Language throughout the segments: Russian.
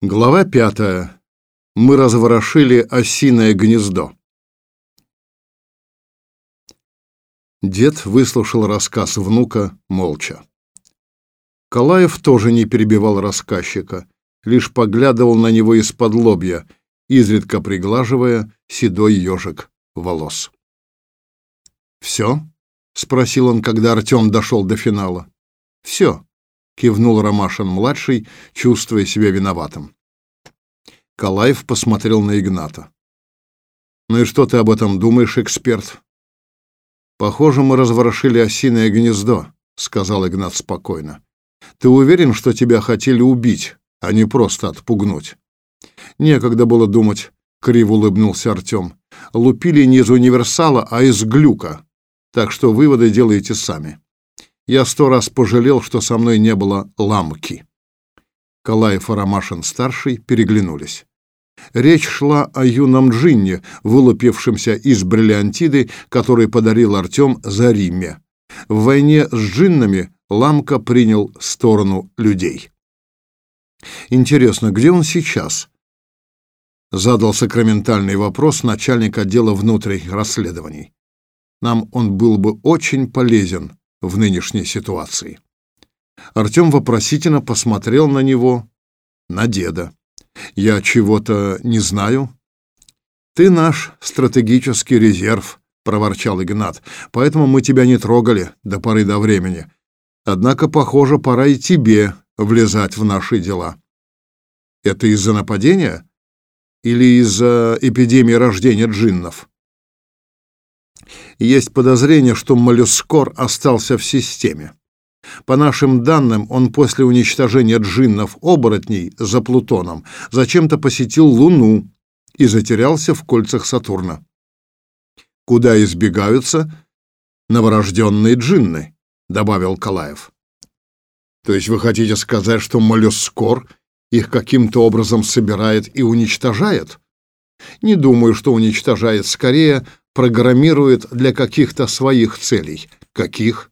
Глава пятая. Мы разворошили осиное гнездо. Дед выслушал рассказ внука молча. Калаев тоже не перебивал рассказчика, лишь поглядывал на него из-под лобья, изредка приглаживая седой ежик волос. «Все?» — спросил он, когда Артем дошел до финала. «Все», кивнул Ромашин-младший, чувствуя себя виноватым. Калаев посмотрел на Игната. «Ну и что ты об этом думаешь, эксперт?» «Похоже, мы разворошили осиное гнездо», — сказал Игнат спокойно. «Ты уверен, что тебя хотели убить, а не просто отпугнуть?» «Некогда было думать», — криво улыбнулся Артем. «Лупили не из универсала, а из глюка, так что выводы делаете сами». Я сто раз пожалел, что со мной не было ламки. Калаев и Ромашин-старший переглянулись. Речь шла о юном джинне, вылупившемся из бриллиантиды, который подарил Артем за Риме. В войне с джиннами Ламка принял сторону людей. «Интересно, где он сейчас?» Задал сакраментальный вопрос начальник отдела внутренних расследований. «Нам он был бы очень полезен в нынешней ситуации. Артем вопросительно посмотрел на него, на деда. «Я чего-то не знаю?» «Ты наш стратегический резерв», — проворчал Игнат, «поэтому мы тебя не трогали до поры до времени. Однако, похоже, пора и тебе влезать в наши дела». «Это из-за нападения или из-за эпидемии рождения джиннов?» Есть подозрение, что моллюскор остался в системе. По нашим данным, он после уничтожения джиннов-оборотней за Плутоном зачем-то посетил Луну и затерялся в кольцах Сатурна. Куда избегаются новорожденные джинны, добавил Калаев. То есть вы хотите сказать, что моллюскор их каким-то образом собирает и уничтожает? Не думаю, что уничтожает, скорее программирует для каких-то своих целей. Каких?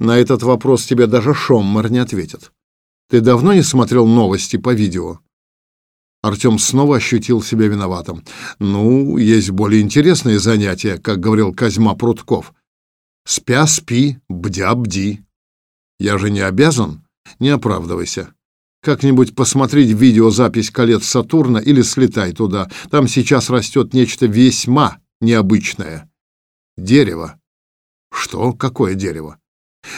На этот вопрос тебе даже Шоммар не ответит. Ты давно не смотрел новости по видео? Артем снова ощутил себя виноватым. Ну, есть более интересные занятия, как говорил Козьма Прутков. Спя, спи, бдя, бди. Я же не обязан? Не оправдывайся. Как-нибудь посмотреть видеозапись колец Сатурна или слетай туда. Там сейчас растет нечто весьма необычное. Дерево. Что? Какое дерево?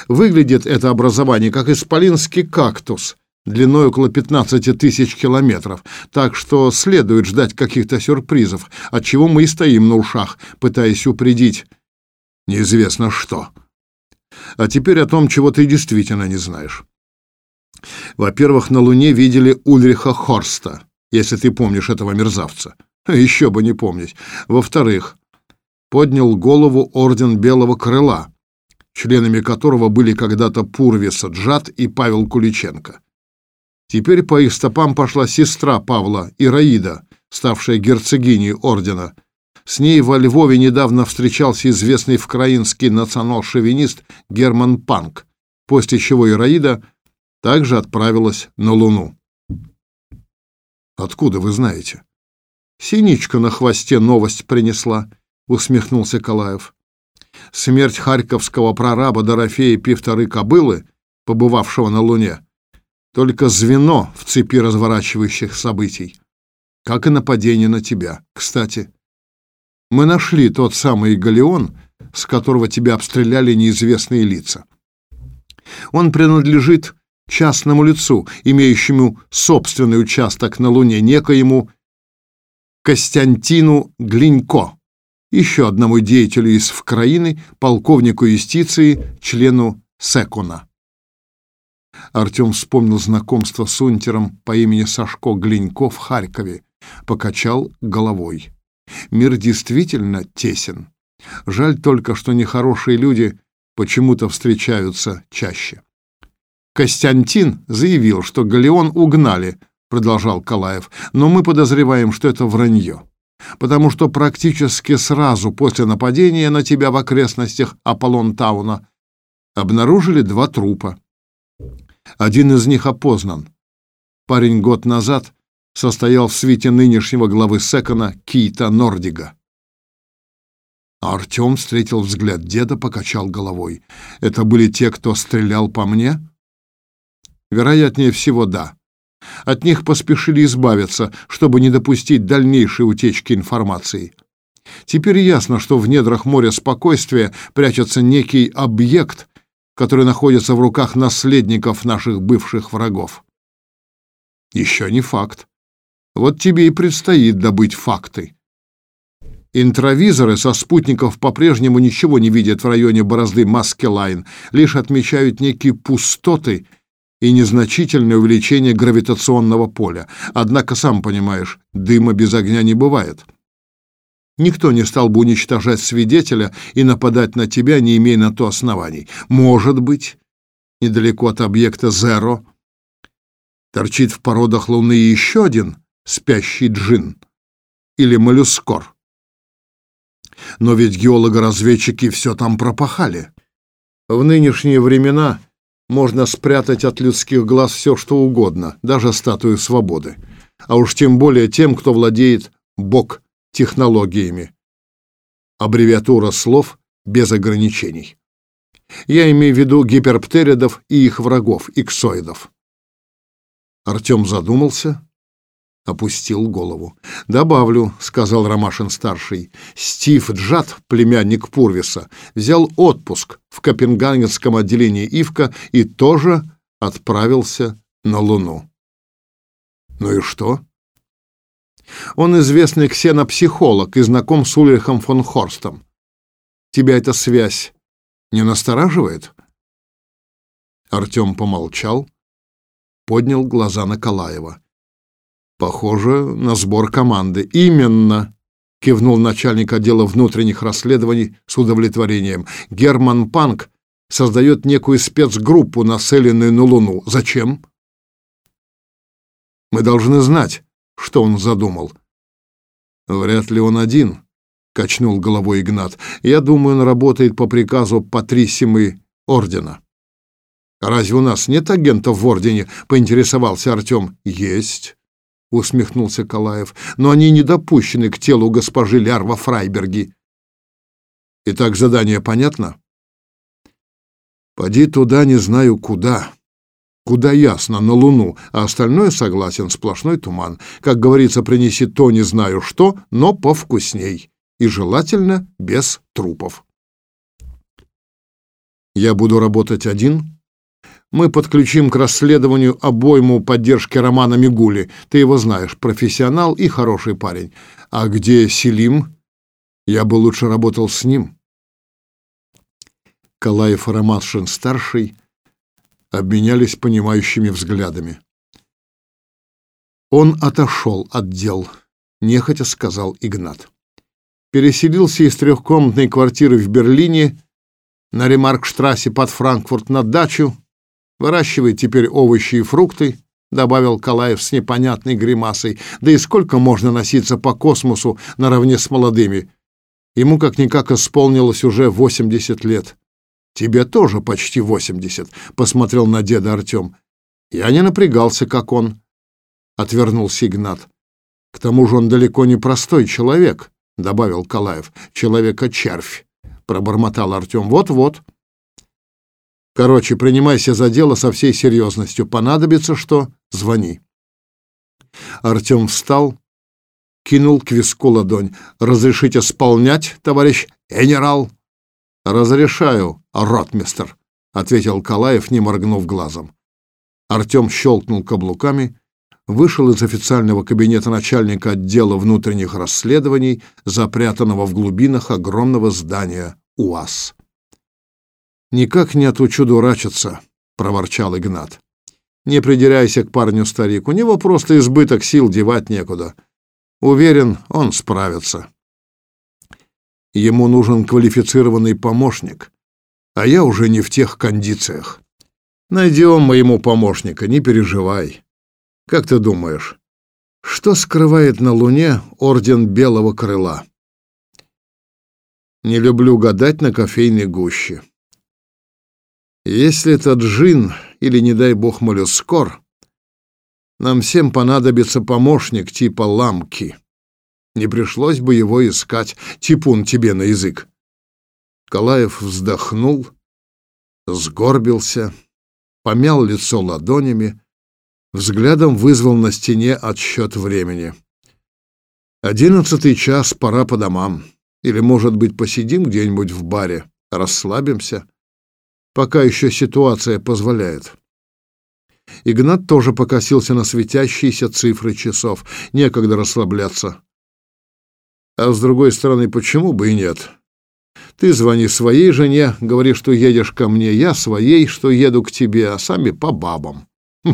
Выглядит это образование как исполинский кактус, длиной около 15 тысяч километров, так что следует ждать каких-то сюрпризов, от чего мы и стоим на ушах, пытаясь упредить неизвестно что. А теперь о том, чего ты действительно не знаешь. Во-первых, на Луне видели Ульриха Хорста, если ты помнишь этого мерзавца. Еще бы не помнить. Во-вторых, поднял голову Орден Белого Крыла, членами которого были когда-то Пурвис Джат и Павел Куличенко. Теперь по их стопам пошла сестра Павла, Ираида, ставшая герцогиней ордена. С ней во Львове недавно встречался известный вкраинский национал-шовинист Герман Панк, после чего Ираида также отправилась на Луну. «Откуда вы знаете?» Синичка на хвосте новость принесла, усмехнулся Калаев. Смерть харьковского прораба Дорофея Пивторы Кобылы, побывавшего на Луне, только звено в цепи разворачивающих событий, как и нападение на тебя. Кстати, мы нашли тот самый галеон, с которого тебя обстреляли неизвестные лица. Он принадлежит частному лицу, имеющему собственный участок на Луне, некоему Костянтину Глинько, еще одному деятелю из Вкраины, полковнику юстиции, члену Секуна. Артем вспомнил знакомство с унтером по имени Сашко Глинько в Харькове, покачал головой. Мир действительно тесен. Жаль только, что нехорошие люди почему-то встречаются чаще. Костянтин заявил, что Галеон угнали, продолжал Калаев, но мы подозреваем, что это вранье. Потому что практически сразу после нападения на тебя в окрестностях Аполлон-тауна обнаружили два трупа. Один из них опознан. Парень год назад состоял в свите нынешнего главы Секона Кита Нордига. Артем встретил взгляд деда, покачал головой. «Это были те, кто стрелял по мне?» «Вероятнее всего, да. От них поспешили избавиться, чтобы не допустить дальнейшей утечки информации. Теперь ясно, что в недрах моря спокойствия прячется некий объект, который находится в руках наследников наших бывших врагов. Еще не факт. Вот тебе и предстоит добыть факты. Интровизоры со спутников по-прежнему ничего не видят в районе борозды Маскелайн, лишь отмечают некие пустоты и незначительное увеличение гравитационного поля. Однако, сам понимаешь, дыма без огня не бывает. Никто не стал бы уничтожать свидетеля и нападать на тебя, не имея на то оснований. Может быть, недалеко от объекта Зеро торчит в породах Луны еще один спящий джин или моллюскор. Но ведь геолого-разведчики все там пропахали. В нынешние времена можно спрятать от людских глаз все, что угодно, даже статую свободы. А уж тем более тем, кто владеет бог технологиями. Аббревиатура слов без ограничений. Я имею в виду гиперптеридов и их врагов, иксоидов. Артем задумался, опустил голову. «Добавлю», — сказал Ромашин-старший, — «Стив Джад, племянник Пурвиса, взял отпуск в Копенгагенском отделении ИФКа и тоже отправился на Луну». «Ну и что?» «Он известный ксенопсихолог и знаком с Ульрихом фон Хорстом. Тебя эта связь не настораживает?» Артем помолчал, поднял глаза на Калаева. Похоже на сбор команды. Именно, кивнул начальник отдела внутренних расследований с удовлетворением. Герман Панк создает некую спецгруппу, населенную на Луну. Зачем? Мы должны знать, что он задумал. Вряд ли он один, качнул головой Игнат. Я думаю, он работает по приказу Патрисимы ордена. Разве у нас нет агентов в ордене? поинтересовался Артем. Есть усмехнулся Калаев, но они не допущены к телу госпожи Лярва Фрайберги. Итак, задание понятно? Поди туда, не знаю куда. Куда ясно, на Луну, а остальное, согласен, сплошной туман. Как говорится, принеси то не знаю что, но повкусней. И желательно без трупов. Я буду работать один, мы подключим к расследованию обойму поддержки Романа Мигули. Ты его знаешь, профессионал и хороший парень. А где Селим? Я бы лучше работал с ним. Калаев и Ромашин-старший обменялись понимающими взглядами. Он отошел от дел, нехотя сказал Игнат. Переселился из трехкомнатной квартиры в Берлине на Ремаркштрассе под Франкфурт на дачу, Выращивает теперь овощи и фрукты, добавил Калаев с непонятной гримасой. Да и сколько можно носиться по космосу наравне с молодыми? Ему как-никак исполнилось уже 80 лет. Тебе тоже почти 80, посмотрел на деда Артем. Я не напрягался, как он, отвернулся Игнат. К тому же он далеко не простой человек, добавил Калаев. Человека-червь, пробормотал Артем. Вот-вот. Короче, принимайся за дело со всей серьезностью. Понадобится что — звони. Артем встал, кинул к виску ладонь. «Разрешите исполнять, товарищ генерал?» «Разрешаю, ротмистер», — ответил Калаев, не моргнув глазом. Артем щелкнул каблуками, вышел из официального кабинета начальника отдела внутренних расследований, запрятанного в глубинах огромного здания УАЗ. «Никак не отучу дурачиться», — проворчал Игнат. «Не придирайся к парню, старик. У него просто избыток сил, девать некуда. Уверен, он справится. Ему нужен квалифицированный помощник, а я уже не в тех кондициях. Найдем моему помощника, не переживай. Как ты думаешь, что скрывает на Луне Орден Белого Крыла?» «Не люблю гадать на кофейной гуще». Если это джин или, не дай бог, моллюскор, Нам всем понадобится помощник типа ламки. Не пришлось бы его искать. Типун тебе на язык. Калаев вздохнул, сгорбился, помял лицо ладонями, взглядом вызвал на стене отсчет времени. Одиннадцатый час, пора по домам. Или, может быть, посидим где-нибудь в баре, расслабимся, пока еще ситуация позволяет. Игнат тоже покосился на светящиеся цифры часов. Некогда расслабляться. А с другой стороны, почему бы и нет? Ты звони своей жене, говори, что едешь ко мне, я своей, что еду к тебе, а сами по бабам.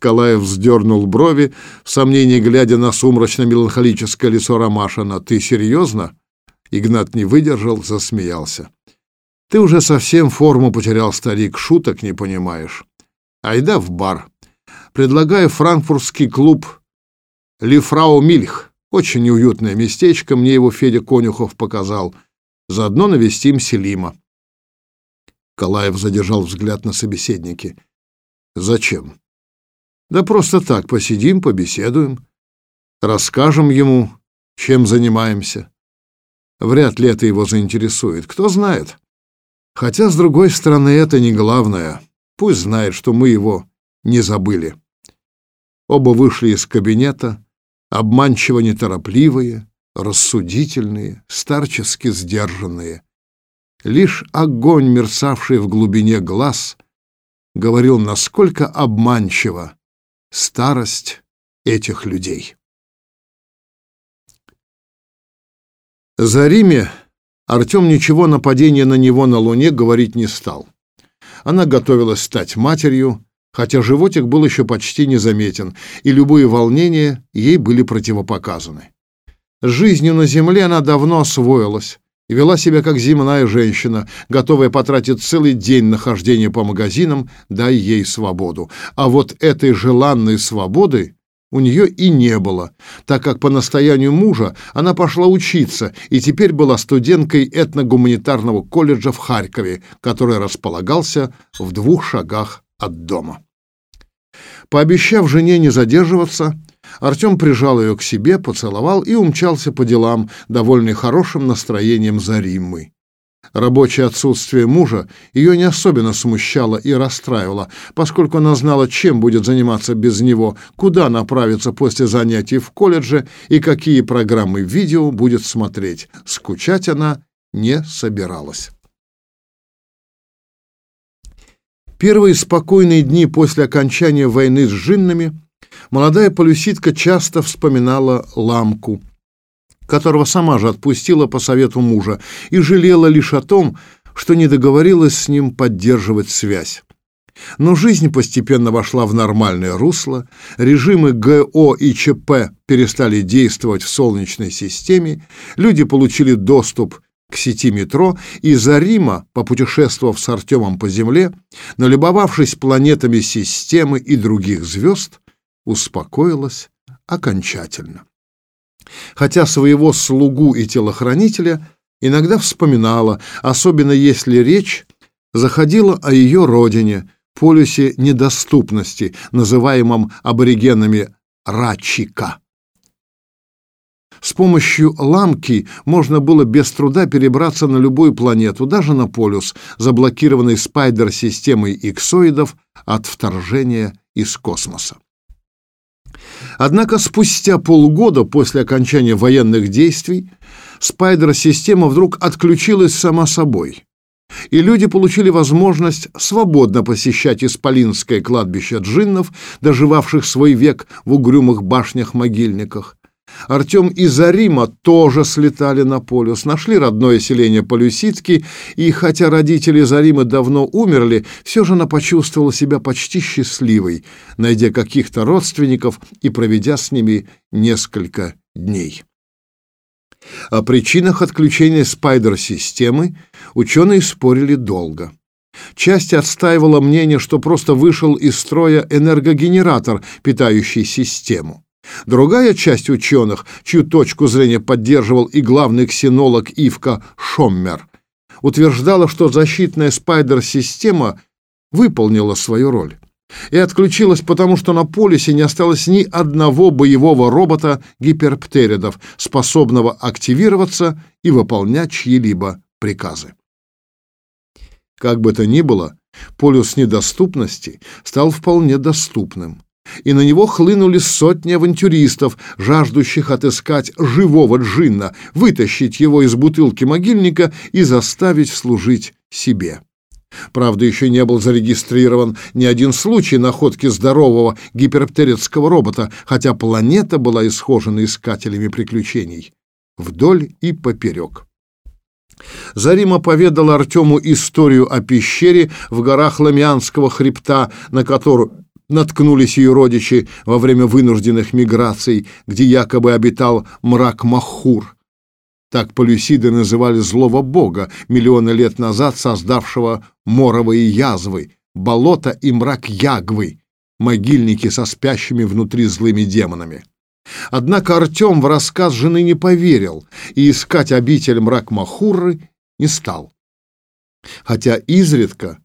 Калаев вздернул брови, в сомнении глядя на сумрачно-меланхолическое лицо Ромашина. «Ты серьезно?» Игнат не выдержал, засмеялся. «Ты уже совсем форму потерял, старик, шуток не понимаешь. Айда в бар. Предлагаю франкфуртский клуб «Лифрау Мильх». Очень неуютное местечко, мне его Федя Конюхов показал. Заодно навестим Селима. Калаев задержал взгляд на собеседнике. Зачем? Да просто так, посидим, побеседуем. Расскажем ему, чем занимаемся. Вряд ли это его заинтересует, кто знает. Хотя, с другой стороны, это не главное. Пусть знает, что мы его не забыли. Оба вышли из кабинета, обманчиво неторопливые, рассудительные, старчески сдержанные. Лишь огонь, мерцавший в глубине глаз, говорил, насколько обманчива старость этих людей. За Риме Артем ничего нападения на него на Луне говорить не стал. Она готовилась стать матерью, хотя животик был еще почти незаметен, и любые волнения ей были противопоказаны. Жизнью на Земле она давно освоилась и вела себя как земная женщина, готовая потратить целый день нахождения по магазинам, дай ей свободу. А вот этой желанной свободы у нее и не было, так как по настоянию мужа она пошла учиться и теперь была студенткой этногуманитарного колледжа в Харькове, который располагался в двух шагах от дома. Пообещав жене не задерживаться, Артем прижал ее к себе, поцеловал и умчался по делам, довольный хорошим настроением за Риммой. Рабочее отсутствие мужа ее не особенно смущало и расстраивало, поскольку она знала, чем будет заниматься без него, куда направиться после занятий в колледже и какие программы видео будет смотреть. Скучать она не собиралась. Первые спокойные дни после окончания войны с джиннами молодая полюситка часто вспоминала ламку, которого сама же отпустила по совету мужа, и жалела лишь о том, что не договорилась с ним поддерживать связь. Но жизнь постепенно вошла в нормальное русло, режимы ГО и ЧП перестали действовать в Солнечной системе, люди получили доступ к сети метро, и за Рима, попутешествовав с Артемом по Земле, налюбовавшись планетами системы и других звезд, успокоилась окончательно. Хотя своего слугу и телохранителя иногда вспоминала, особенно если речь заходила о ее родине, полюсе недоступности, называемом аборигенами Рачика. С помощью ламки можно было без труда перебраться на любую планету, даже на полюс, заблокированный спайдер-системой иксоидов от вторжения из космоса. Однако спустя полгода после окончания военных действий спайдер-система вдруг отключилась сама собой, и люди получили возможность свободно посещать исполинское кладбище джиннов, доживавших свой век в угрюмых башнях-могильниках, Артем и Зарима тоже слетали на полюс, нашли родное селение Полюсицки, и хотя родители Заримы давно умерли, все же она почувствовала себя почти счастливой, найдя каких-то родственников и проведя с ними несколько дней. О причинах отключения спайдер-системы ученые спорили долго. Часть отстаивала мнение, что просто вышел из строя энергогенератор, питающий систему. Другая часть ученых, чью точку зрения поддерживал и главный ксенолог Ивка Шоммер, утверждала, что защитная спайдер-система выполнила свою роль. и отключилась потому, что на полюсе не осталось ни одного боевого робота гиперптеридов, способного активироваться и выполнять чьи-либо приказы. Как бы то ни было, полюс недоступности стал вполне доступным, и на него хлынули сотни авантюристов, жаждущих отыскать живого джинна, вытащить его из бутылки могильника и заставить служить себе. Правда, еще не был зарегистрирован ни один случай находки здорового гиперптеридского робота, хотя планета была исхожена искателями приключений вдоль и поперек. Зарима поведала Артему историю о пещере в горах Ламианского хребта, на которую наткнулись ее родичи во время вынужденных миграций, где якобы обитал мрак Махур. Так полюсиды называли злого бога, миллионы лет назад создавшего моровые язвы, болото и мрак Ягвы, могильники со спящими внутри злыми демонами. Однако Артем в рассказ жены не поверил и искать обитель мрак Махурры не стал. Хотя изредка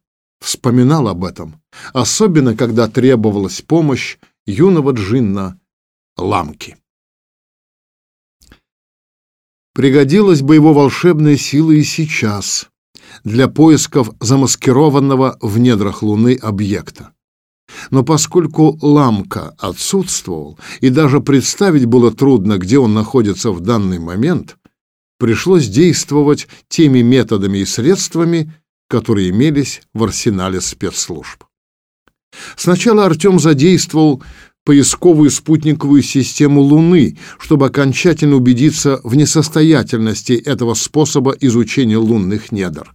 вспоминал об этом, особенно когда требовалась помощь юного джинна Ламки. Пригодилась бы его волшебная сила и сейчас для поисков замаскированного в недрах Луны объекта. Но поскольку Ламка отсутствовал, и даже представить было трудно, где он находится в данный момент, пришлось действовать теми методами и средствами, которые имелись в арсенале спецслужб. Сначала Артем задействовал поисковую спутниковую систему Луны, чтобы окончательно убедиться в несостоятельности этого способа изучения лунных недр.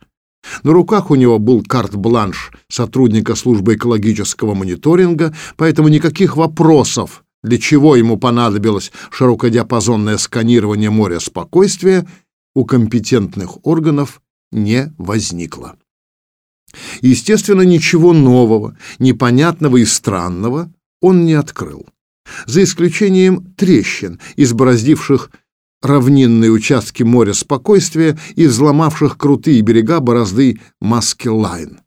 На руках у него был карт-бланш сотрудника службы экологического мониторинга, поэтому никаких вопросов, для чего ему понадобилось широкодиапазонное сканирование моря спокойствия, у компетентных органов не возникло. Естественно, ничего нового, непонятного и странного он не открыл, за исключением трещин, избороздивших равнинные участки моря спокойствия и взломавших крутые берега борозды Маски-Лайн.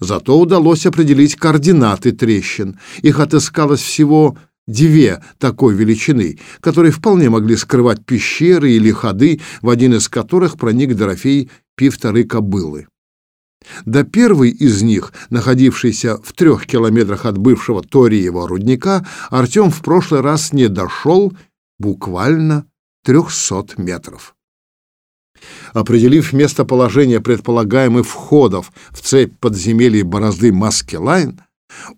Зато удалось определить координаты трещин. Их отыскалось всего две такой величины, которые вполне могли скрывать пещеры или ходы, в один из которых проник Дорофей Пивторы Кобылы. До первой из них, находившейся в трех километрах от бывшего Ториева рудника, Артем в прошлый раз не дошел буквально трехсот метров. Определив местоположение предполагаемых входов в цепь подземелий борозды Маскелайн,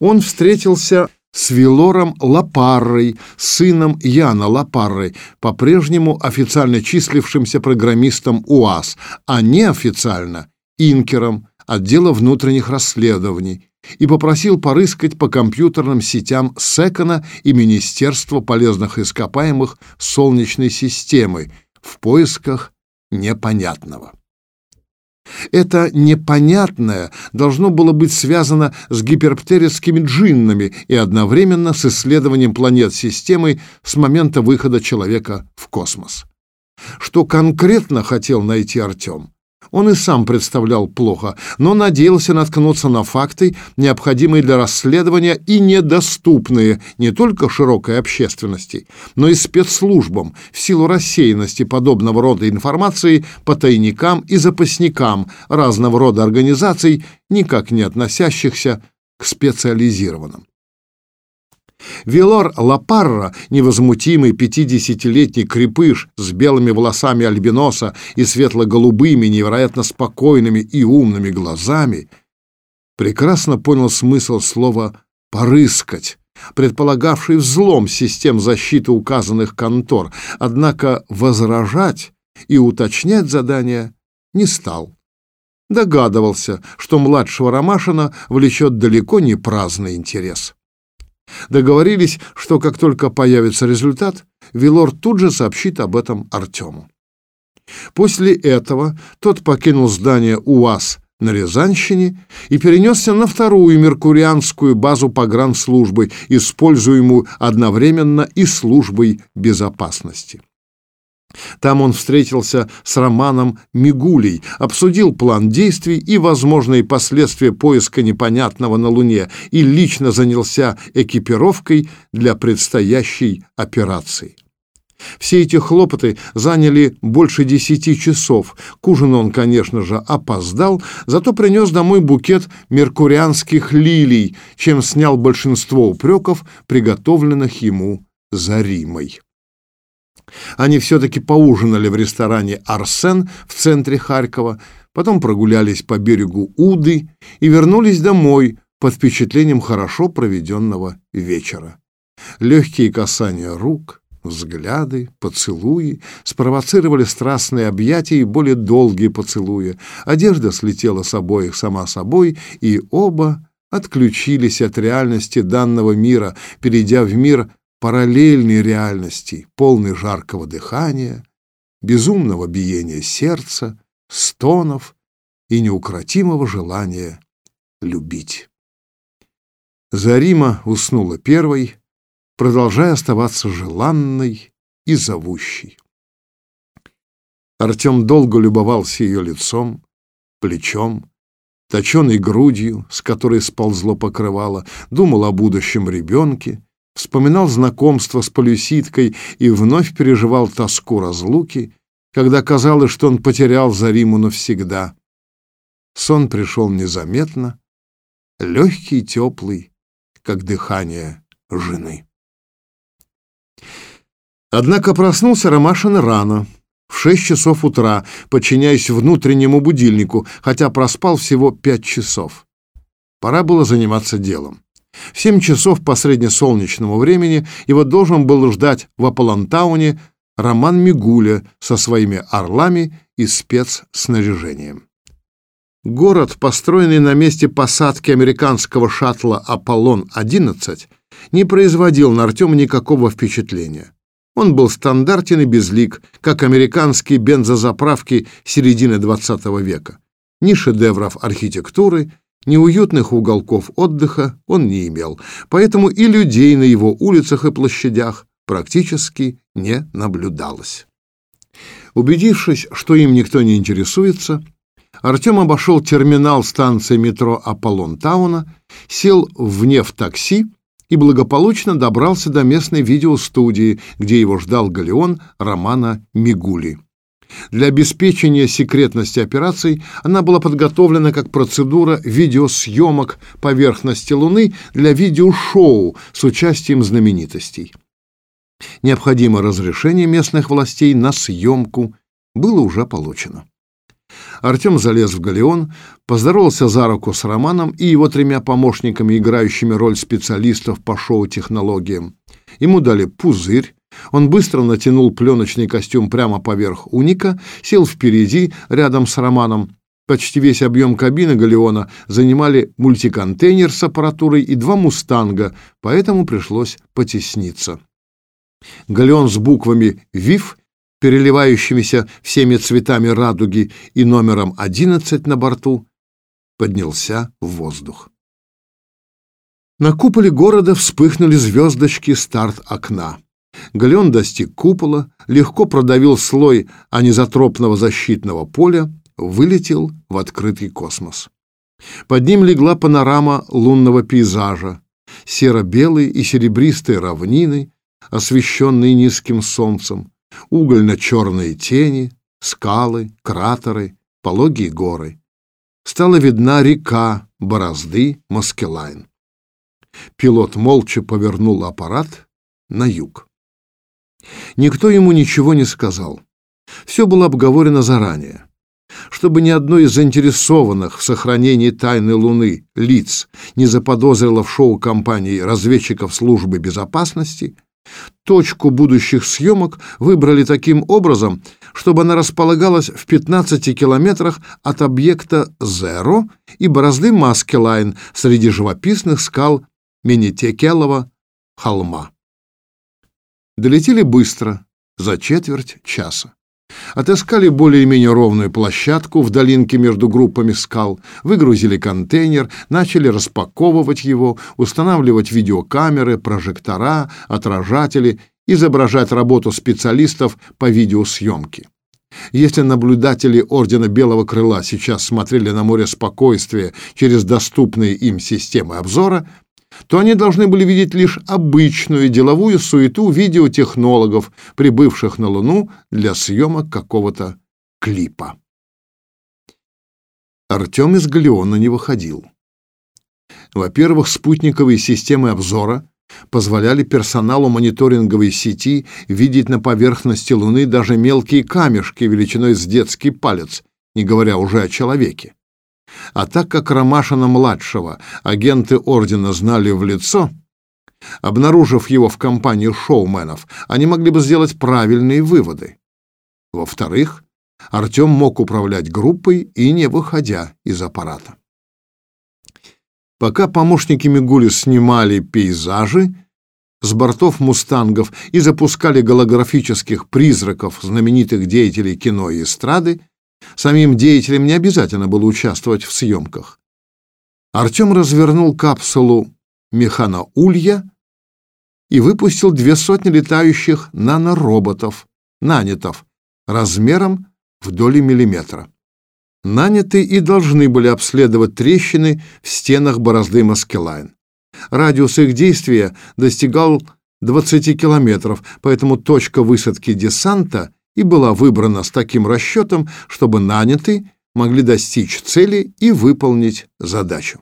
он встретился с Вилором Лапаррой, сыном Яна Лапарры, по-прежнему официально числившимся программистом УАЗ, а неофициально — инкером отдела внутренних расследований, и попросил порыскать по компьютерным сетям Секона и Министерства полезных ископаемых Солнечной системы в поисках непонятного. Это непонятное должно было быть связано с гиперптеридскими джиннами и одновременно с исследованием планет системы с момента выхода человека в космос. Что конкретно хотел найти Артем, он и сам представлял плохо, но надеялся наткнуться на факты, необходимые для расследования и недоступные не только широкой общественности, но и спецслужбам в силу рассеянности подобного рода информации по тайникам и запасникам разного рода организаций, никак не относящихся к специализированным. Вилор Лапарра, невозмутимый пятидесятилетний крепыш с белыми волосами альбиноса и светло-голубыми, невероятно спокойными и умными глазами, прекрасно понял смысл слова «порыскать», предполагавший взлом систем защиты указанных контор, однако возражать и уточнять задание не стал. Догадывался, что младшего Ромашина влечет далеко не праздный интерес. Договорились, что как только появится результат, Вилор тут же сообщит об этом Артему. После этого тот покинул здание УАЗ на Рязанщине и перенесся на вторую меркурианскую базу погранслужбы, используемую одновременно и службой безопасности. Там он встретился с Романом Мигулей, обсудил план действий и возможные последствия поиска непонятного на Луне и лично занялся экипировкой для предстоящей операции. Все эти хлопоты заняли больше десяти часов. К ужину он, конечно же, опоздал, зато принес домой букет меркурианских лилий, чем снял большинство упреков, приготовленных ему за Римой. Они все-таки поужинали в ресторане «Арсен» в центре Харькова, потом прогулялись по берегу Уды и вернулись домой под впечатлением хорошо проведенного вечера. Легкие касания рук, взгляды, поцелуи спровоцировали страстные объятия и более долгие поцелуи. Одежда слетела с обоих сама собой, и оба отключились от реальности данного мира, перейдя в мир параллельной реальности, полной жаркого дыхания, безумного биения сердца, стонов и неукротимого желания любить. Зарима уснула первой, продолжая оставаться желанной и зовущей. Артем долго любовался ее лицом, плечом, точеной грудью, с которой сползло покрывало, думал о будущем ребенке, вспоминал знакомство с полюситкой и вновь переживал тоску разлуки, когда казалось, что он потерял Зариму навсегда. Сон пришел незаметно, легкий, теплый, как дыхание жены. Однако проснулся Ромашин рано, в шесть часов утра, подчиняясь внутреннему будильнику, хотя проспал всего пять часов. Пора было заниматься делом. В семь часов по среднесолнечному времени его должен был ждать в Аполлантауне Роман Мигуля со своими орлами и спецснаряжением. Город, построенный на месте посадки американского шаттла «Аполлон-11», не производил на Артема никакого впечатления. Он был стандартен и безлик, как американские бензозаправки середины XX века. Ни шедевров архитектуры, Неуютных уголков отдыха он не имел, поэтому и людей на его улицах и площадях практически не наблюдалось. Убедившись, что им никто не интересуется, Артем обошел терминал станции метро Аполлон-Тауна, сел вне в такси и благополучно добрался до местной видеостудии, где его ждал галеон Романа Мигули. Для обеспечения секретности операций она была подготовлена как процедура видеосъемок поверхности Луны для видеошоу с участием знаменитостей. Необходимое разрешение местных властей на съемку было уже получено. Артем залез в галеон, поздоровался за руку с Романом и его тремя помощниками, играющими роль специалистов по шоу-технологиям. Ему дали пузырь, он быстро натянул пленочный костюм прямо поверх уника, сел впереди, рядом с Романом. Почти весь объем кабины «Галеона» занимали мультиконтейнер с аппаратурой и два «Мустанга», поэтому пришлось потесниться. Галеон с буквами «ВИФ», переливающимися всеми цветами радуги и номером 11 на борту, поднялся в воздух. На куполе города вспыхнули звездочки старт окна. Галеон достиг купола, легко продавил слой анизотропного защитного поля, вылетел в открытый космос. Под ним легла панорама лунного пейзажа, серо-белые и серебристые равнины, освещенные низким солнцем, угольно-черные тени, скалы, кратеры, пологие горы. Стала видна река, борозды, Маскелайн. Пилот молча повернул аппарат на юг. Никто ему ничего не сказал. Все было обговорено заранее. Чтобы ни одно из заинтересованных в сохранении тайны Луны лиц не заподозрило в шоу-компании разведчиков службы безопасности, точку будущих съемок выбрали таким образом, чтобы она располагалась в 15 километрах от объекта Зеро и борозды Маскелайн среди живописных скал Минитекелова холма. Долетели быстро, за четверть часа. Отыскали более-менее ровную площадку в долинке между группами скал, выгрузили контейнер, начали распаковывать его, устанавливать видеокамеры, прожектора, отражатели изображать работу специалистов по видеосъемке. Если наблюдатели Ордена Белого Крыла сейчас смотрели на море спокойствия через доступные им системы обзора, то они должны были видеть лишь обычную деловую суету видеотехнологов, прибывших на Луну для съемок какого-то клипа. Артем из Галеона не выходил. Во-первых, спутниковые системы обзора позволяли персоналу мониторинговой сети видеть на поверхности Луны даже мелкие камешки величиной с детский палец, не говоря уже о человеке. А так как Ромашина-младшего агенты Ордена знали в лицо, обнаружив его в компании шоуменов, они могли бы сделать правильные выводы. Во-вторых, Артем мог управлять группой и не выходя из аппарата. Пока помощники Мигули снимали пейзажи с бортов «Мустангов» и запускали голографических призраков знаменитых деятелей кино и эстрады, самим деятелям не обязательно было участвовать в съемках. Артем развернул капсулу механа Улья и выпустил две сотни летающих нанороботов, нанятов, размером в доли миллиметра. Наняты и должны были обследовать трещины в стенах борозды Маскелайн. Радиус их действия достигал 20 километров, поэтому точка высадки десанта и была выбрана с таким расчетом, чтобы наняты могли достичь цели и выполнить задачу.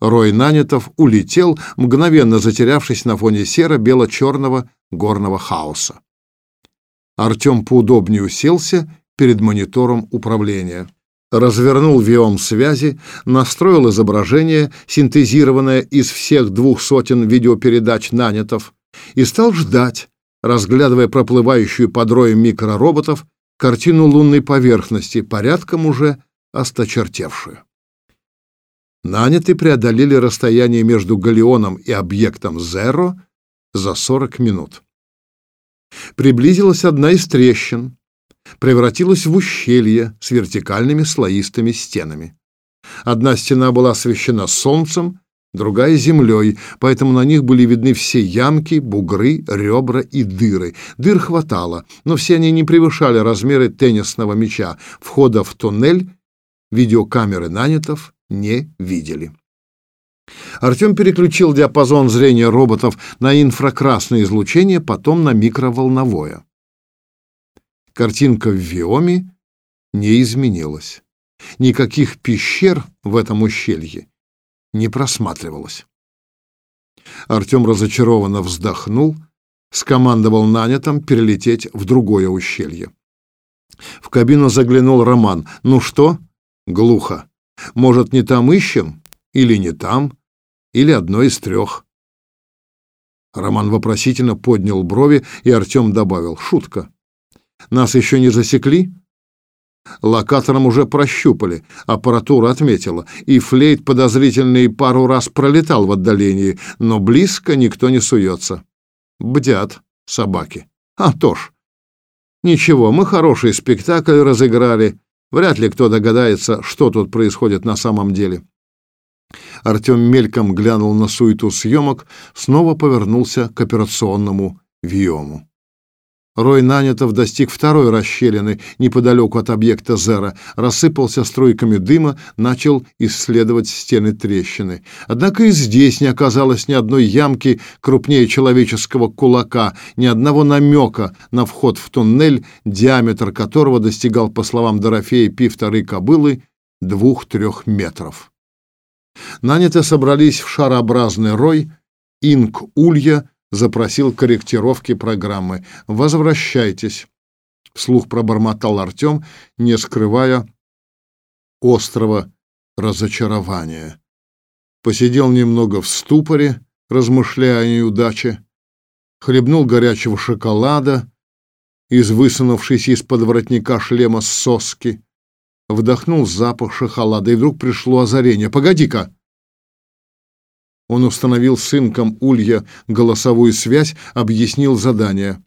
Рой нанятов улетел, мгновенно затерявшись на фоне серо-бело-черного горного хаоса. Артем поудобнее уселся перед монитором управления развернул виом связи, настроил изображение, синтезированное из всех двух сотен видеопередач нанятов, и стал ждать, разглядывая проплывающую под роем микророботов картину лунной поверхности, порядком уже осточертевшую. Наняты преодолели расстояние между галеоном и объектом Зеро за 40 минут. Приблизилась одна из трещин, превратилась в ущелье с вертикальными слоистыми стенами. Одна стена была освещена солнцем, другая — землей, поэтому на них были видны все ямки, бугры, ребра и дыры. Дыр хватало, но все они не превышали размеры теннисного мяча. Входа в туннель видеокамеры нанятов не видели. Артем переключил диапазон зрения роботов на инфракрасное излучение, потом на микроволновое. Картинка в Виоме не изменилась. Никаких пещер в этом ущелье не просматривалось. Артем разочарованно вздохнул, скомандовал нанятым перелететь в другое ущелье. В кабину заглянул Роман. «Ну что?» «Глухо. Может, не там ищем? Или не там? Или одно из трех?» Роман вопросительно поднял брови, и Артем добавил. «Шутка. Нас еще не засекли? Локатором уже прощупали, аппаратура отметила, и флейт подозрительный пару раз пролетал в отдалении, но близко никто не суется. Бдят собаки. А то ж. Ничего, мы хороший спектакль разыграли. Вряд ли кто догадается, что тут происходит на самом деле. Артем мельком глянул на суету съемок, снова повернулся к операционному Виому. Рой нанятов достиг второй расщелины неподалеку от объекта Зера, рассыпался струйками дыма, начал исследовать стены трещины. Однако и здесь не оказалось ни одной ямки крупнее человеческого кулака, ни одного намека на вход в туннель, диаметр которого достигал, по словам Дорофея Пи-второй кобылы, двух-трех метров. Наняты собрались в шарообразный рой, инк улья запросил корректировки программы. «Возвращайтесь», — вслух пробормотал Артем, не скрывая острого разочарования. Посидел немного в ступоре, размышляя о неудаче, хлебнул горячего шоколада из высунувшейся из-под воротника шлема соски, вдохнул запах шоколада, и вдруг пришло озарение. «Погоди-ка!» Он установил с инком Улья голосовую связь, объяснил задание.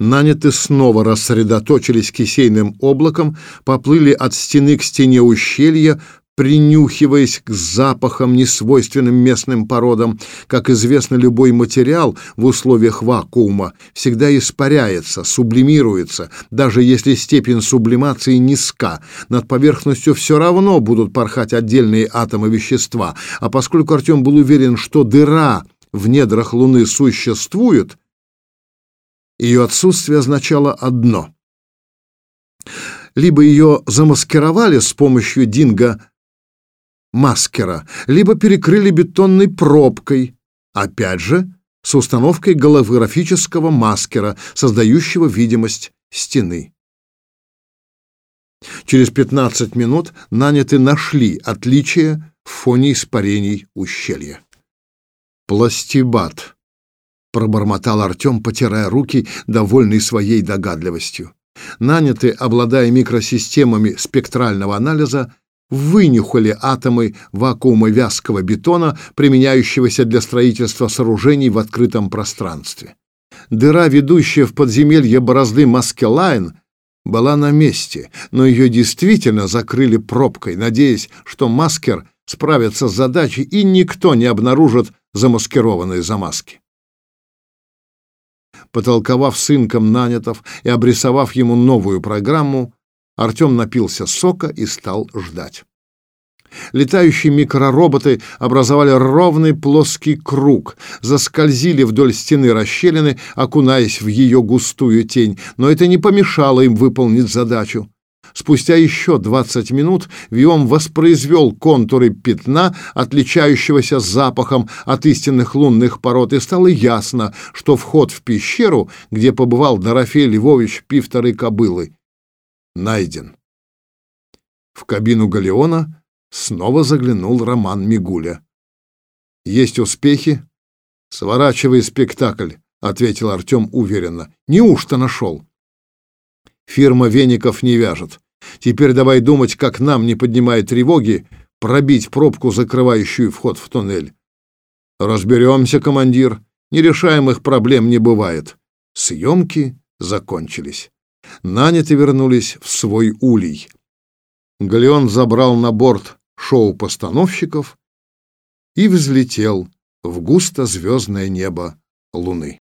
Наняты снова рассредоточились кисейным облаком, поплыли от стены к стене ущелья, принюхиваясь к запахам, несвойственным местным породам. Как известно, любой материал в условиях вакуума всегда испаряется, сублимируется. Даже если степень сублимации низка, над поверхностью все равно будут порхать отдельные атомы вещества. А поскольку Артем был уверен, что дыра в недрах Луны существует, ее отсутствие означало одно. Либо ее замаскировали с помощью динго маскера, либо перекрыли бетонной пробкой, опять же, с установкой голографического маскера, создающего видимость стены. Через 15 минут наняты нашли отличия в фоне испарений ущелья. «Пластибат», — пробормотал Артем, потирая руки, довольный своей догадливостью. Наняты, обладая микросистемами спектрального анализа, вынюхали атомы вакуума вязкого бетона, применяющегося для строительства сооружений в открытом пространстве. Дыра, ведущая в подземелье борозды Маскелайн, была на месте, но ее действительно закрыли пробкой, надеясь, что маскер справится с задачей и никто не обнаружит замаскированные замазки. Потолковав с инком нанятов и обрисовав ему новую программу, Артем напился сока и стал ждать. Летающие микророботы образовали ровный плоский круг, заскользили вдоль стены расщелины, окунаясь в ее густую тень, но это не помешало им выполнить задачу. Спустя еще 20 минут Виом воспроизвел контуры пятна, отличающегося запахом от истинных лунных пород, и стало ясно, что вход в пещеру, где побывал Дорофей Львович Пифтер Кобылы, найден. В кабину Галеона снова заглянул Роман Мигуля. «Есть успехи?» «Сворачивай спектакль», — ответил Артем уверенно. «Неужто нашел?» «Фирма веников не вяжет. Теперь давай думать, как нам, не поднимая тревоги, пробить пробку, закрывающую вход в туннель». «Разберемся, командир. Нерешаемых проблем не бывает». Съемки закончились наняты вернулись в свой улей. Галеон забрал на борт шоу-постановщиков и взлетел в густо звездное небо Луны.